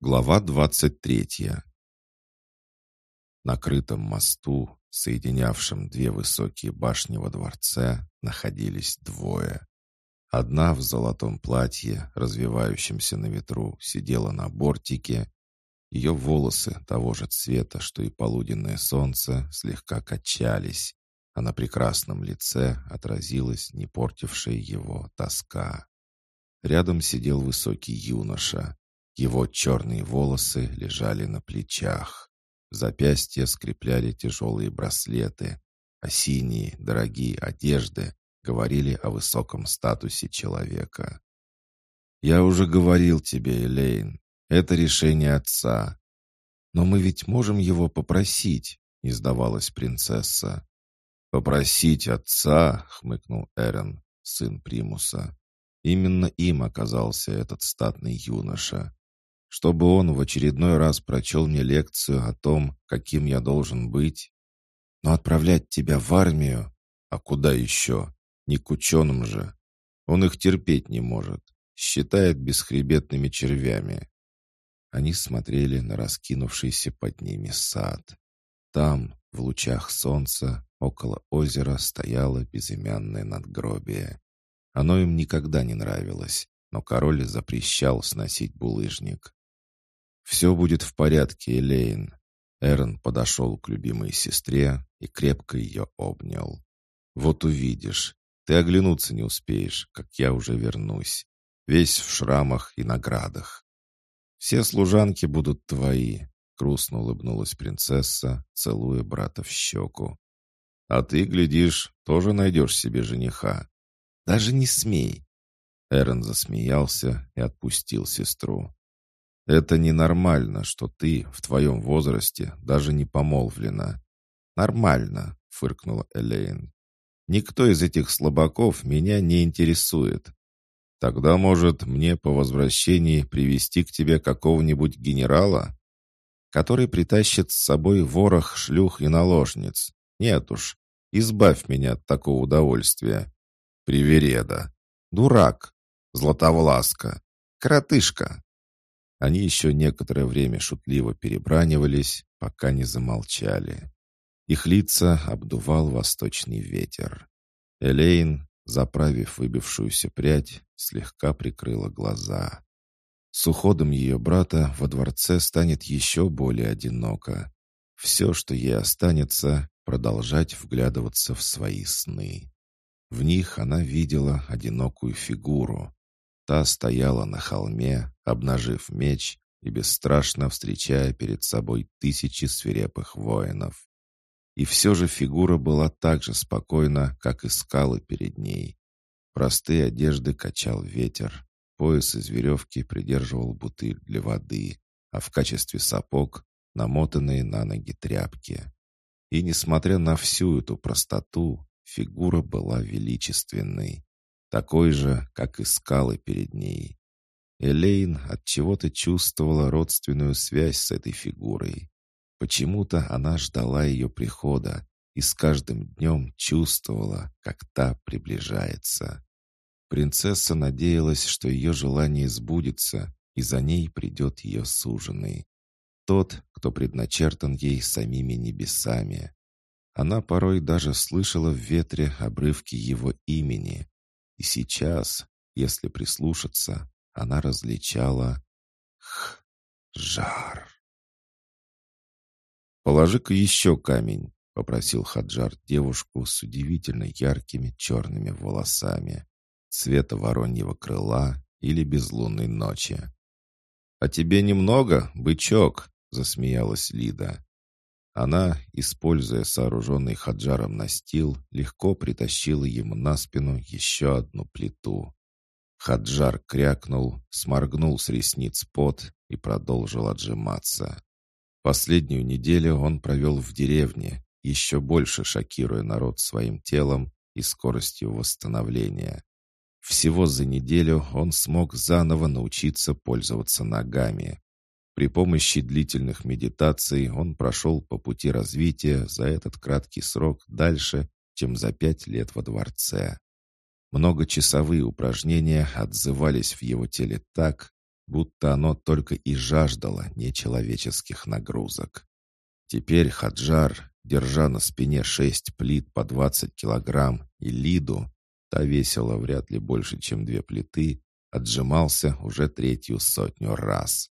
Глава 23 На крытом мосту, соединявшем две высокие башни во дворце, находились двое. Одна в золотом платье, развивающемся на ветру, сидела на бортике. Ее волосы того же цвета, что и полуденное солнце, слегка качались, а на прекрасном лице отразилась не портившая его тоска. Рядом сидел высокий юноша, его черные волосы лежали на плечах. Запястья скрепляли тяжелые браслеты, а синие, дорогие одежды говорили о высоком статусе человека. «Я уже говорил тебе, Элейн, это решение отца. Но мы ведь можем его попросить», — не сдавалась принцесса. «Попросить отца?» — хмыкнул Эрен, сын Примуса. Именно им оказался этот статный юноша чтобы он в очередной раз прочел мне лекцию о том, каким я должен быть. Но отправлять тебя в армию? А куда еще? Не к ученым же. Он их терпеть не может. Считает бесхребетными червями. Они смотрели на раскинувшийся под ними сад. Там, в лучах солнца, около озера стояло безымянное надгробие. Оно им никогда не нравилось, но король запрещал сносить булыжник. «Все будет в порядке, Элейн». Эрон подошел к любимой сестре и крепко ее обнял. «Вот увидишь. Ты оглянуться не успеешь, как я уже вернусь. Весь в шрамах и наградах. Все служанки будут твои», — грустно улыбнулась принцесса, целуя брата в щеку. «А ты, глядишь, тоже найдешь себе жениха. Даже не смей!» Эрон засмеялся и отпустил сестру. Это ненормально, что ты в твоем возрасте даже не помолвлена. Нормально, фыркнула Элейн. Никто из этих слабаков меня не интересует. Тогда, может, мне по возвращении привести к тебе какого-нибудь генерала, который притащит с собой ворох шлюх и наложниц? Нет уж, избавь меня от такого удовольствия. Привереда. Дурак. Златовласка. Коротышка. Они еще некоторое время шутливо перебранивались, пока не замолчали. Их лица обдувал восточный ветер. Элейн, заправив выбившуюся прядь, слегка прикрыла глаза. С уходом ее брата во дворце станет еще более одиноко. Все, что ей останется, продолжать вглядываться в свои сны. В них она видела одинокую фигуру, Та стояла на холме, обнажив меч и бесстрашно встречая перед собой тысячи свирепых воинов. И все же фигура была так же спокойна, как и скалы перед ней. Простые одежды качал ветер, пояс из веревки придерживал бутыль для воды, а в качестве сапог — намотанные на ноги тряпки. И несмотря на всю эту простоту, фигура была величественной такой же, как и скалы перед ней. Элейн от чего-то чувствовала родственную связь с этой фигурой. Почему-то она ждала ее прихода и с каждым днем чувствовала, как та приближается. Принцесса надеялась, что ее желание сбудется, и за ней придет ее суженый. Тот, кто предначертан ей самими небесами. Она порой даже слышала в ветре обрывки его имени, и сейчас, если прислушаться, она различала «х, жар». «Положи-ка еще камень», — попросил Хаджар девушку с удивительно яркими черными волосами, цвета вороньего крыла или безлунной ночи. «А тебе немного, бычок?» — засмеялась Лида. Она, используя сооруженный Хаджаром настил, легко притащила ему на спину еще одну плиту. Хаджар крякнул, сморгнул с ресниц пот и продолжил отжиматься. Последнюю неделю он провел в деревне, еще больше шокируя народ своим телом и скоростью восстановления. Всего за неделю он смог заново научиться пользоваться ногами. При помощи длительных медитаций он прошел по пути развития за этот краткий срок дальше, чем за пять лет во дворце. Многочасовые упражнения отзывались в его теле так, будто оно только и жаждало нечеловеческих нагрузок. Теперь Хаджар, держа на спине шесть плит по двадцать килограмм и Лиду, та весила вряд ли больше, чем две плиты, отжимался уже третью сотню раз.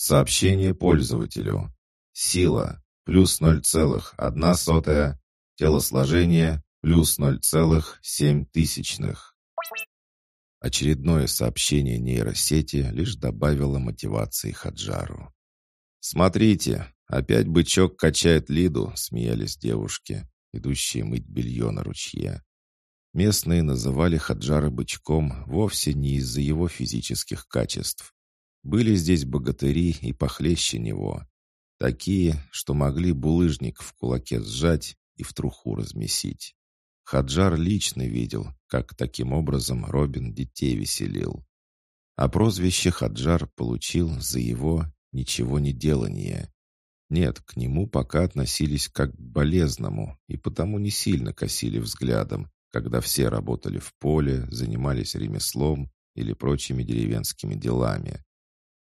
Сообщение пользователю. Сила плюс 0,1 сотая, телосложение плюс 0,7 тысячных. Очередное сообщение нейросети лишь добавило мотивации Хаджару. «Смотрите, опять бычок качает Лиду», — смеялись девушки, идущие мыть белье на ручье. Местные называли Хаджара бычком вовсе не из-за его физических качеств. Были здесь богатыри и похлеще него. Такие, что могли булыжник в кулаке сжать и в труху размесить. Хаджар лично видел, как таким образом Робин детей веселил. А прозвище Хаджар получил за его «ничего не делание». Нет, к нему пока относились как к болезному и потому не сильно косили взглядом, когда все работали в поле, занимались ремеслом или прочими деревенскими делами.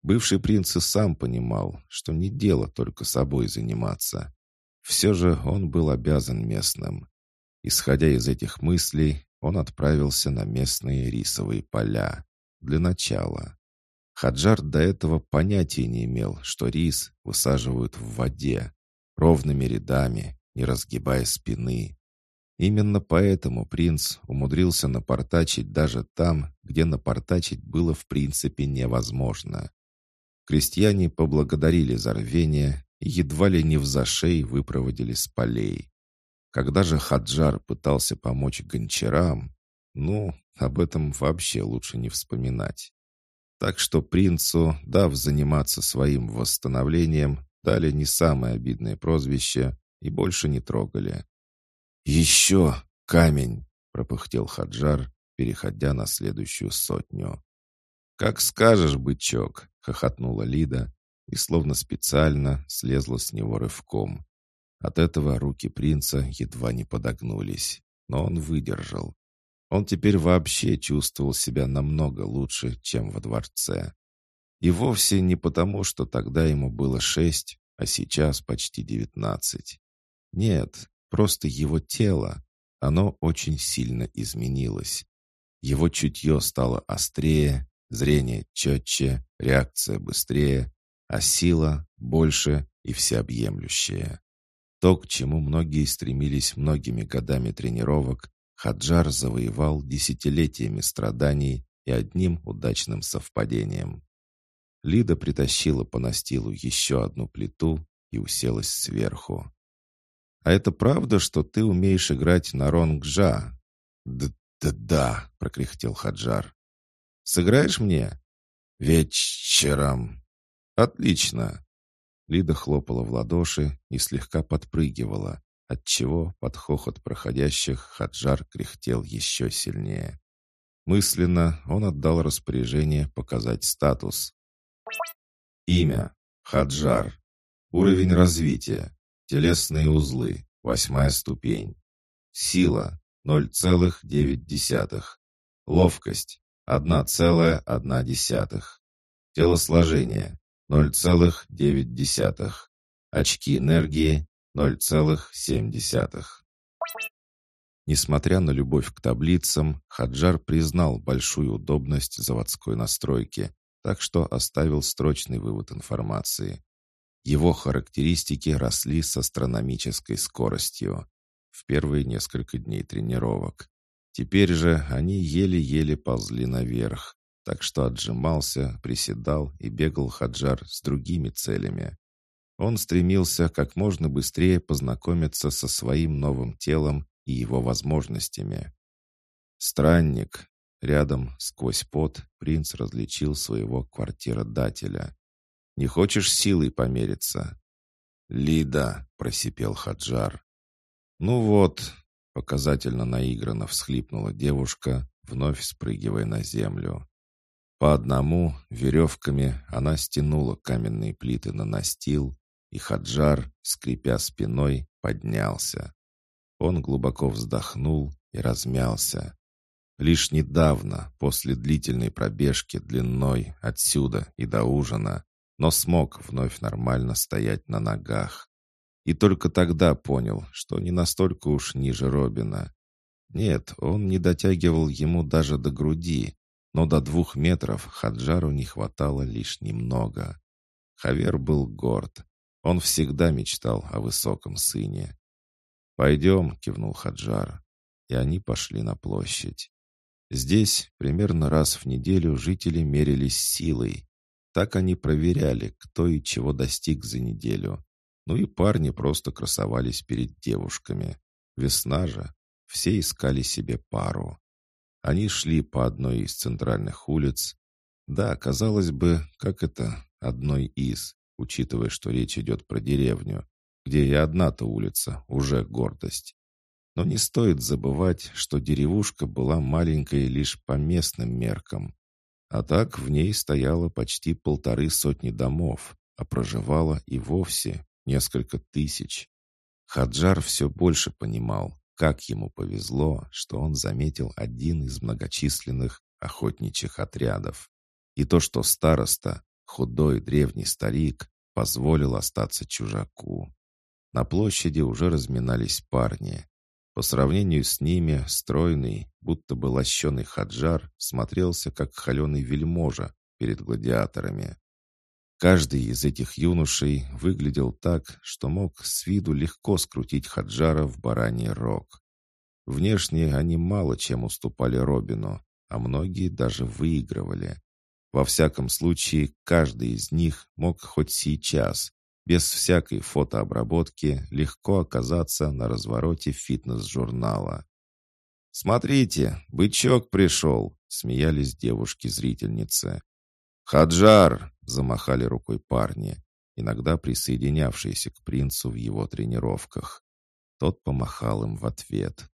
Бывший принц и сам понимал, что не дело только собой заниматься. Все же он был обязан местным. Исходя из этих мыслей, он отправился на местные рисовые поля. Для начала. Хаджар до этого понятия не имел, что рис высаживают в воде, ровными рядами, не разгибая спины. Именно поэтому принц умудрился напортачить даже там, где напортачить было в принципе невозможно. Крестьяне поблагодарили за рвение и едва ли не в зашей выпроводили с полей. Когда же Хаджар пытался помочь гончарам, ну, об этом вообще лучше не вспоминать. Так что принцу, дав заниматься своим восстановлением, дали не самое обидное прозвище и больше не трогали. «Еще камень!» — пропыхтел Хаджар, переходя на следующую сотню. «Как скажешь, бычок!» — хохотнула Лида и словно специально слезла с него рывком, от этого руки принца едва не подогнулись, но он выдержал. Он теперь вообще чувствовал себя намного лучше, чем во дворце. И вовсе не потому, что тогда ему было шесть, а сейчас почти девятнадцать. Нет, просто его тело, оно очень сильно изменилось. Его чутье стало острее, зрение четче, реакция быстрее, а сила больше и всеобъемлющая. То, к чему многие стремились многими годами тренировок, Хаджар завоевал десятилетиями страданий и одним удачным совпадением. Лида притащила по настилу еще одну плиту и уселась сверху. «А это правда, что ты умеешь играть на ронгжа?» «Да-да-да», — прокряхтел Хаджар. «Сыграешь мне?» «Вечером». «Отлично. Лида хлопала в ладоши и слегка подпрыгивала, отчего под хохот проходящих Хаджар кряхтел еще сильнее. Мысленно он отдал распоряжение показать статус. Имя. Хаджар. Уровень развития. Телесные узлы. Восьмая ступень. Сила. 0,9. Ловкость. 1,1. Телосложение. 0,9. Очки энергии 0,7. Несмотря на любовь к таблицам, Хаджар признал большую удобность заводской настройки, так что оставил строчный вывод информации. Его характеристики росли с астрономической скоростью в первые несколько дней тренировок. Теперь же они еле-еле ползли наверх, так что отжимался, приседал и бегал Хаджар с другими целями. Он стремился как можно быстрее познакомиться со своим новым телом и его возможностями. «Странник!» Рядом, сквозь пот, принц различил своего квартиродателя. «Не хочешь силой помериться?» «Лида!» — просипел Хаджар. «Ну вот!» — показательно наигранно всхлипнула девушка, вновь спрыгивая на землю. По одному, веревками, она стянула каменные плиты на настил, и Хаджар, скрипя спиной, поднялся. Он глубоко вздохнул и размялся. Лишь недавно, после длительной пробежки длиной отсюда и до ужина, но смог вновь нормально стоять на ногах. И только тогда понял, что не настолько уж ниже Робина. Нет, он не дотягивал ему даже до груди, но до двух метров Хаджару не хватало лишь немного. Хавер был горд. Он всегда мечтал о высоком сыне. «Пойдем», — кивнул Хаджар. И они пошли на площадь. Здесь примерно раз в неделю жители мерились силой. Так они проверяли, кто и чего достиг за неделю. Ну и парни просто красовались перед девушками. Весна же. Все искали себе пару. Они шли по одной из центральных улиц. Да, казалось бы, как это одной из, учитывая, что речь идет про деревню, где и одна-то улица уже гордость. Но не стоит забывать, что деревушка была маленькой лишь по местным меркам. А так в ней стояло почти полторы сотни домов, а проживало и вовсе несколько тысяч. Хаджар все больше понимал, как ему повезло, что он заметил один из многочисленных охотничьих отрядов. И то, что староста, худой древний старик, позволил остаться чужаку. На площади уже разминались парни. По сравнению с ними, стройный, будто бы лощеный хаджар, смотрелся как холеный вельможа перед гладиаторами. Каждый из этих юношей выглядел так, что мог с виду легко скрутить Хаджара в бараний рог. Внешне они мало чем уступали Робину, а многие даже выигрывали. Во всяком случае, каждый из них мог хоть сейчас, без всякой фотообработки легко оказаться на развороте фитнес-журнала. «Смотрите, бычок пришел!» — смеялись девушки-зрительницы. «Хаджар!» — замахали рукой парни, иногда присоединявшиеся к принцу в его тренировках. Тот помахал им в ответ.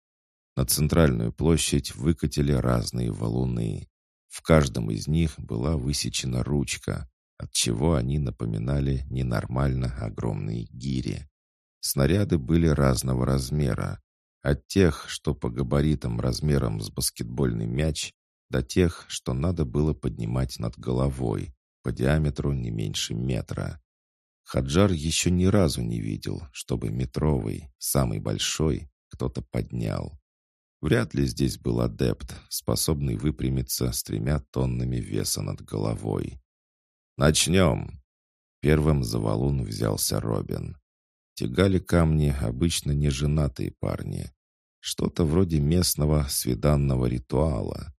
На центральную площадь выкатили разные валуны. В каждом из них была высечена ручка, отчего они напоминали ненормально огромные гири. Снаряды были разного размера, от тех, что по габаритам размером с баскетбольный мяч, до тех, что надо было поднимать над головой, по диаметру не меньше метра. Хаджар еще ни разу не видел, чтобы метровый, самый большой, кто-то поднял. Вряд ли здесь был адепт, способный выпрямиться с тремя тоннами веса над головой. «Начнем!» Первым за валун взялся Робин. Тягали камни обычно неженатые парни. Что-то вроде местного свиданного ритуала.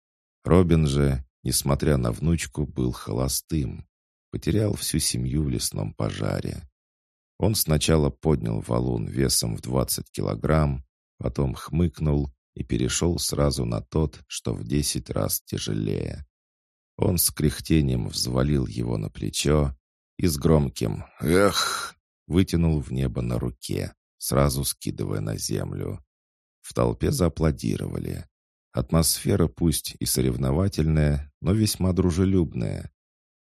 Робин же, несмотря на внучку, был холостым. Потерял всю семью в лесном пожаре. Он сначала поднял валун весом в 20 килограмм, потом хмыкнул и перешел сразу на тот, что в 10 раз тяжелее. Он с кряхтением взвалил его на плечо и с громким «Эх!» вытянул в небо на руке, сразу скидывая на землю. В толпе зааплодировали. Атмосфера пусть и соревновательная, но весьма дружелюбная.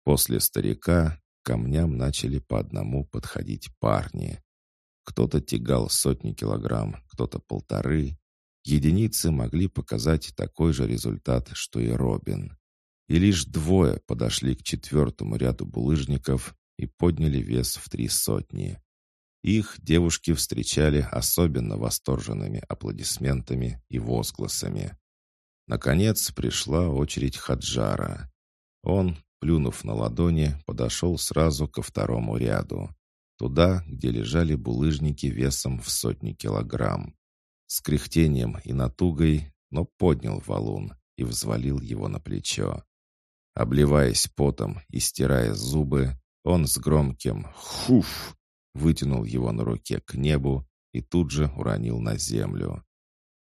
После старика камням начали по одному подходить парни. Кто-то тягал сотни килограмм, кто-то полторы. Единицы могли показать такой же результат, что и Робин и лишь двое подошли к четвертому ряду булыжников и подняли вес в три сотни. Их девушки встречали особенно восторженными аплодисментами и возгласами. Наконец пришла очередь Хаджара. Он, плюнув на ладони, подошел сразу ко второму ряду. Туда, где лежали булыжники весом в сотни килограмм. С кряхтением и натугой, но поднял валун и взвалил его на плечо. Обливаясь потом и стирая зубы, он с громким «хуф» вытянул его на руке к небу и тут же уронил на землю.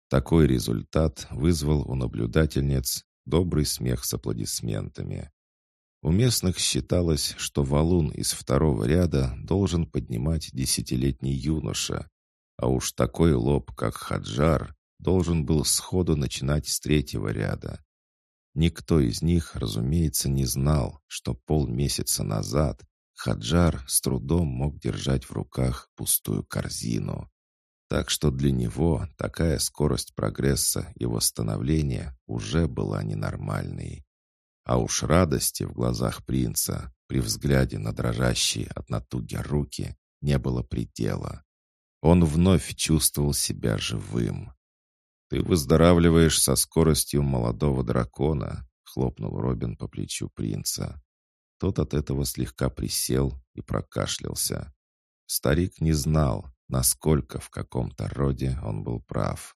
Такой результат вызвал у наблюдательниц добрый смех с аплодисментами. У местных считалось, что валун из второго ряда должен поднимать десятилетний юноша, а уж такой лоб, как Хаджар, должен был сходу начинать с третьего ряда. Никто из них, разумеется, не знал, что полмесяца назад Хаджар с трудом мог держать в руках пустую корзину. Так что для него такая скорость прогресса и восстановления уже была ненормальной. А уж радости в глазах принца при взгляде на дрожащие от натуги руки не было предела. Он вновь чувствовал себя живым. «Ты выздоравливаешь со скоростью молодого дракона», — хлопнул Робин по плечу принца. Тот от этого слегка присел и прокашлялся. Старик не знал, насколько в каком-то роде он был прав.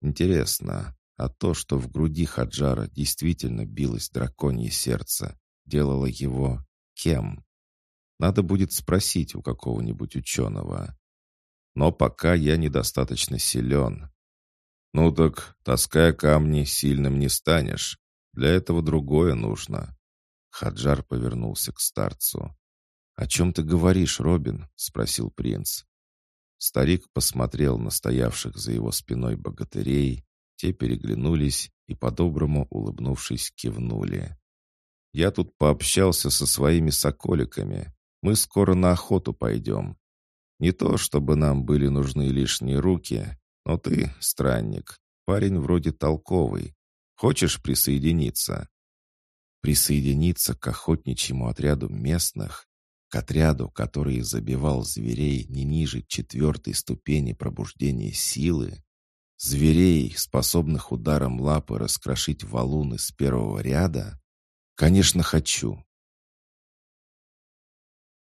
Интересно, а то, что в груди Хаджара действительно билось драконье сердце, делало его кем? Надо будет спросить у какого-нибудь ученого. Но пока я недостаточно силен. Ну так, таская камни, сильным не станешь. Для этого другое нужно. Хаджар повернулся к старцу. «О чем ты говоришь, Робин?» — спросил принц. Старик посмотрел на стоявших за его спиной богатырей, те переглянулись и, по-доброму улыбнувшись, кивнули. «Я тут пообщался со своими соколиками. Мы скоро на охоту пойдем. Не то, чтобы нам были нужны лишние руки, но ты, странник, парень вроде толковый. Хочешь присоединиться?» Присоединиться к охотничьему отряду местных, отряду, который забивал зверей не ниже четвертой ступени пробуждения силы, зверей, способных ударом лапы раскрошить валуны с первого ряда? Конечно, хочу.